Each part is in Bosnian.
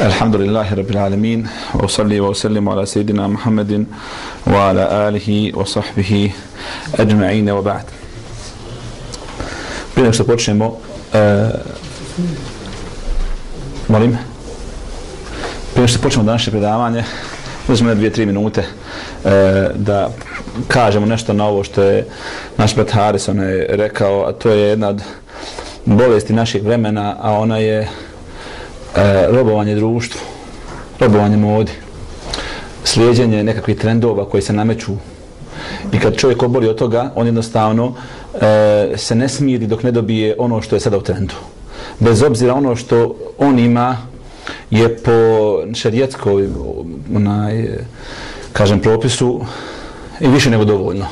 Alhamdulillahi Rabbil Alamin wa salli wa sallimu ala Sayyidina Muhammedin wa ala alihi wa sahbihi ajma'ina wa ba'd. Prije što počnemo uh, molim prije što počnemo današnje predavanje uzmemo dvije, tri minute uh, da kažemo nešto na ovo što je naš brat Harrison je rekao a to je jedna od bolesti naših vremena a ona je e, robovanje društvu, robovanje modi, slijedjenje nekakvih trendova koji se nameću. I kad čovjek oboli od toga, on jednostavno e, se ne smiri dok ne dobije ono što je sada u trendu. Bez obzira ono što on ima je po šarijetskoj onaj, kažem, propisu i više nego dovoljno.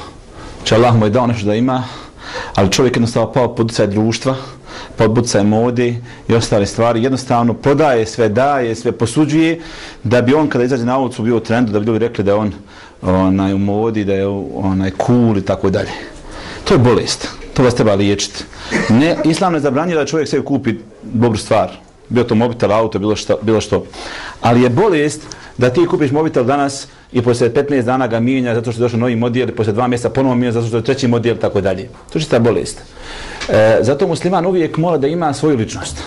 Če Allah mu je dao nešto da ima, ali čovjek jednostavno pao pod društva, podbucaj mode i ostale stvari. Jednostavno prodaje sve, daje sve, posuđuje da bi on kada izađe na ulicu bio u trendu, da bi ljudi rekli da je on onaj, u modi, da je onaj cool i tako dalje. To je bolest. To vas treba liječiti. Ne, islam ne zabranjuje da čovjek sve kupi dobru stvar. Bio to mobitel, auto, bilo što, bilo što. Ali je bolest da ti kupiš mobitel danas i posle 15 dana ga mijenja zato što je došao novi model posle dva mjeseca ponovo mijenja zato što je treći model tako dalje. To je ta bolest. E, zato musliman uvijek mora da ima svoju ličnost.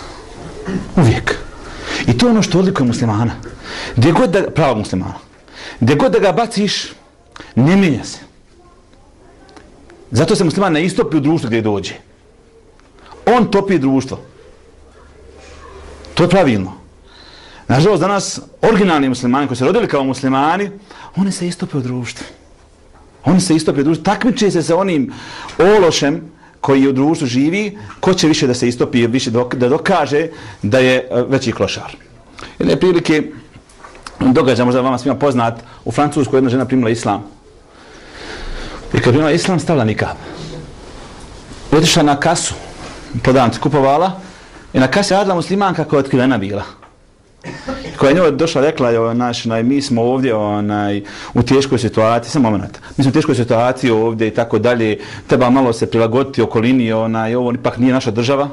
Uvijek. I to je ono što odlikuje muslimana. Gdje god da, pravo muslimana, gdje god da ga baciš, ne mijenja se. Zato se musliman ne istopi u društvu gdje dođe. On topi društvo. To je pravilno. Nažalost, danas originalni muslimani koji se rodili kao muslimani, oni se istope u društvu. Oni se istope u društvu. Takmiče se sa onim ološem koji u društvu živi, ko će više da se istopi, više dok, da dokaže da je eh, veći klošar. Jedne prilike događa, možda vama svima poznat, u Francusku jedna žena primila islam. I kad primila islam, stavila nikab. Otišla na kasu, podanci kupovala, i na kasi radila muslimanka koja je otkrivena bila? Koja je njoj došla rekla je naš naj mi smo ovdje onaj u teškoj situaciji samo moment. Mi smo u teškoj situaciji ovdje i tako dalje treba malo se prilagoditi okolini onaj ovo ipak nije naša država.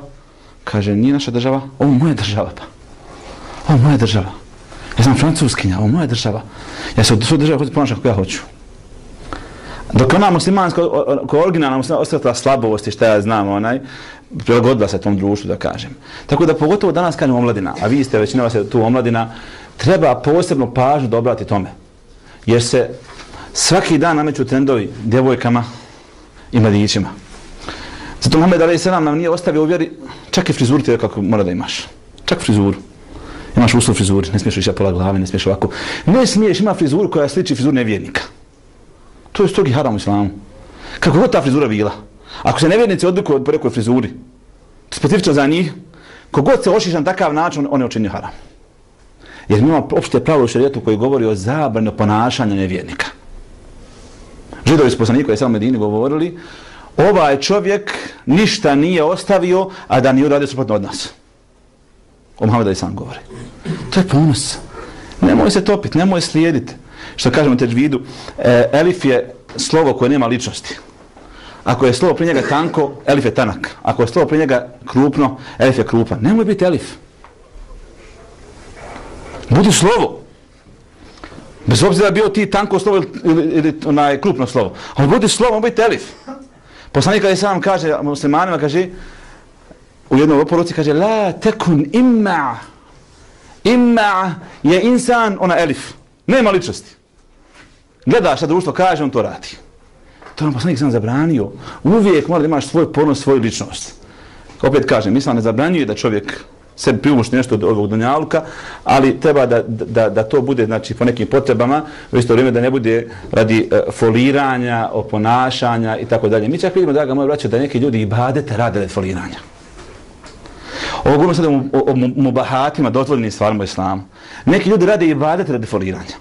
Kaže nije naša država ovo je moja država pa. Ovo je moja država. Ja sam francuskinja ovo je moja država. Ja se od svoje države hoću ponašati kako ja hoću. Dok ona muslimanska koja originalna muslimanska ostala slabosti šta ja znam onaj prilagodila se tom društvu, da kažem. Tako da pogotovo danas kažem omladina, a vi ste većina vas je tu omladina, treba posebno pažnju da obrati tome. Jer se svaki dan nameću trendovi djevojkama i mladićima. Zato Mohamed Ali Selam nam nije ostavio u vjeri čak i frizuru ti kako mora da imaš. Čak frizuru. Imaš uslov frizuri, ne smiješ više pola glave, ne smiješ ovako. Ne smiješ ima frizuru koja sliči frizuru nevjernika. To je strogi haram u islamu. Kako god ta frizura bila. Ako se nevjernici odlikuju od porekoj frizuri, specifično za njih, kogod se ošiša na takav način, on je učinio haram. Jer mi imamo opšte pravilo u šarijetu koji govori o zabranu ponašanja nevjernika. Židovi s poslaniku je samo Medini govorili, ovaj čovjek ništa nije ostavio, a da nije uradio suprotno od nas. O Muhammeda i sam govori. To je ponos. Nemoj se topiti, nemoj slijediti. Što kažemo teđ e, Elif je slovo koje nema ličnosti. Ako je slovo prije njega tanko, elif je tanak. Ako je slovo prije njega krupno, elif je krupan. Nemoj biti elif. Budi slovo. Bez obzira bio ti tanko slovo ili, ili onaj krupno slovo. Ali budi slovo, biti elif. Poslanik kada sam kaže, muslimanima kaže, u jednom oporuci kaže, la tekun imma. Imma je insan, ona elif. Nema ličnosti. Gledaš šta društvo kaže, on to radi. To nam poslanik sam zabranio. Uvijek mora da imaš svoj ponos, svoju ličnost. Opet kažem, Islam ne zabranjuje da čovjek sebi primušti nešto od ovog donjaluka, ali treba da, da, da to bude znači, po nekim potrebama, u isto vrijeme da ne bude radi e, foliranja, oponašanja i tako dalje. Mi čak vidimo, draga moja braća, da neki ljudi i badete rade radi foliranja. Ovo govorimo sada o, o, o mubahatima, dozvoljenim stvarima u islamu. Neki ljudi rade i badete radi foliranja.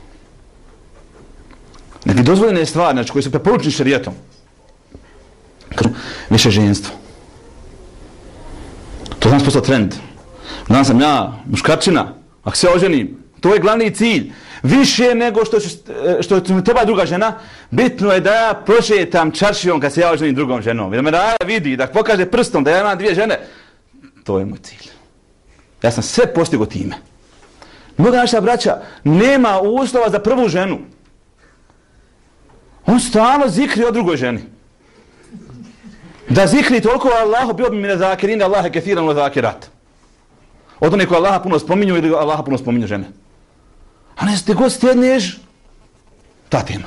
Neki dozvoljene stvari, znači, znači koji su preporučeni šarijetom. Više ženstvo. To znam postao trend. Znam sam ja, muškarčina, ako se oženim, to je glavni cilj. Više nego što, što, što mi treba druga žena, bitno je da ja prošetam čaršijom kad se ja oženim drugom ženom. Da me Raja vidi, da pokaže prstom da ja imam dvije žene. To je moj cilj. Ja sam sve postigo time. Mnoga naša braća nema uslova za prvu ženu. On stalno zikri o drugoj ženi. Da zikri toliko Allahu bio bi mi nezakirin, Allah je kethiran u zakirat. Od onih koji Allaha puno spominju ili Allaha puno spominju žene. A ne ste god stjedneš, ta tema.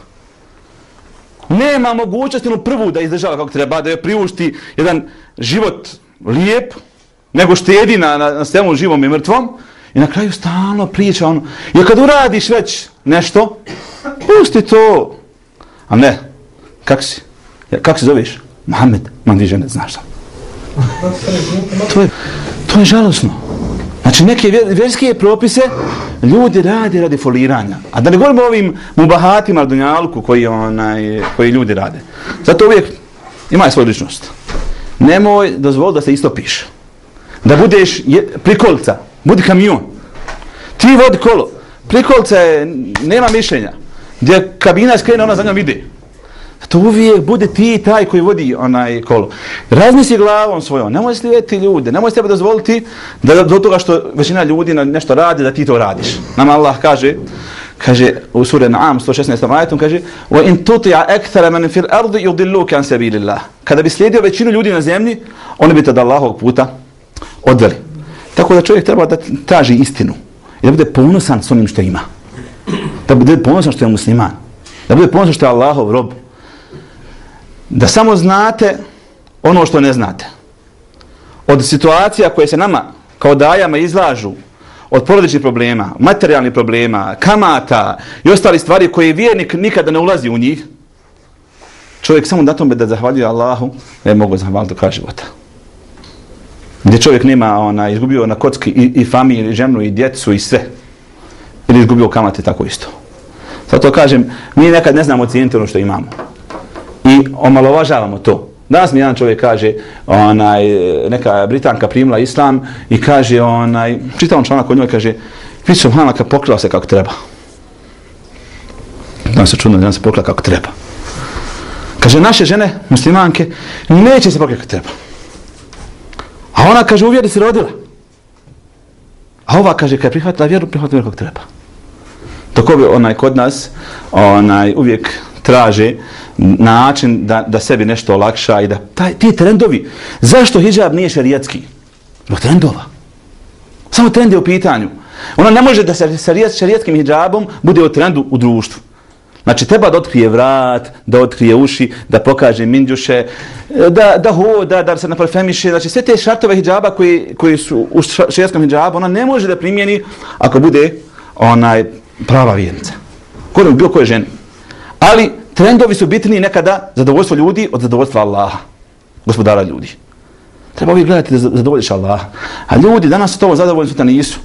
Nema mogućnosti ono prvu da izdržava kako treba, da je priušti jedan život lijep, nego štedi na, na, na svemu živom i mrtvom. I na kraju stalno priča ono, jer kad uradiš već nešto, pusti to. A ne, kak si? kak se zoveš? Mohamed, man dvi žene, znaš sam. To je, to je žalosno. Znači neke vjerske propise ljudi rade radi foliranja. A da ne govorimo o ovim mubahatima dunjalku koji, onaj, koji ljudi rade. Zato uvijek ima svoju ličnost. Nemoj dozvoli da se istopiš. Da budeš je, prikolca. Budi kamion. Ti vodi kolo. Prikolca je, nema mišljenja. Gdje kabina skrene, ona za njom ide. To uvijek bude ti taj koji vodi onaj kolo. Razmisli glavom svojom, nemoj slijediti ljude, nemoj sebe dozvoliti da do toga što većina ljudi nešto radi, da ti to radiš. Nam Allah kaže, kaže u suri Naam 116. ajetom, kaže wa in tuti'a akthara man fil ardi yudilluka an sabilillah. Kada bi slijedio većinu ljudi na zemlji, oni bi te od Allahovog puta odveli. Tako da čovjek treba da traži istinu i da bude ponosan s onim što ima. Da bude ponosan što je musliman. Da bude ponosan što je Allahov rob da samo znate ono što ne znate. Od situacija koje se nama kao dajama izlažu, od porodičnih problema, materijalnih problema, kamata i ostali stvari koje vjernik nikada ne ulazi u njih, čovjek samo na tome da zahvaljuje Allahu, ne mogu zahvaliti do kraja života. Gdje čovjek nema, ona, izgubio na kocki i, i familiju, i ženu, i djecu, i sve. Ili izgubio kamate, tako isto. Zato kažem, mi nekad ne znamo cijeniti ono što imamo i omalovažavamo to. Danas mi jedan čovjek kaže, onaj, neka Britanka primila islam i kaže, onaj, čitavom članak od njoj, kaže, vidi su Hanaka pokrila se kako treba. Danas se čudno, danas se pokrila kako treba. Kaže, naše žene, muslimanke, neće se pokrila kako treba. A ona kaže, uvjeri se rodila. A ova kaže, kad je prihvatila vjeru, prihvatila vjeru kako treba. Dok onaj kod nas, onaj, uvijek traže način da, da sebi nešto olakša i da taj, ti trendovi, zašto hijab nije šerijatski? Zbog trendova. Samo trend je u pitanju. Ona ne može da se šarijatskim hijabom bude u trendu u društvu. Znači, treba da otkrije vrat, da otkrije uši, da pokaže mindjuše, da, da hoda, da se naparfemiše. Znači, sve te šartove hijaba koji, koji su u šarijatskom hijabu, ona ne može da primjeni ako bude onaj prava vjernica. Kodom bilo koje žene. Ali trendovi su bitni nekada zadovoljstvo ljudi od zadovoljstva Allaha, gospodara ljudi. Treba uvijek gledati da zadovoljiš Allaha. A ljudi danas su to zadovoljni, sutra nisu.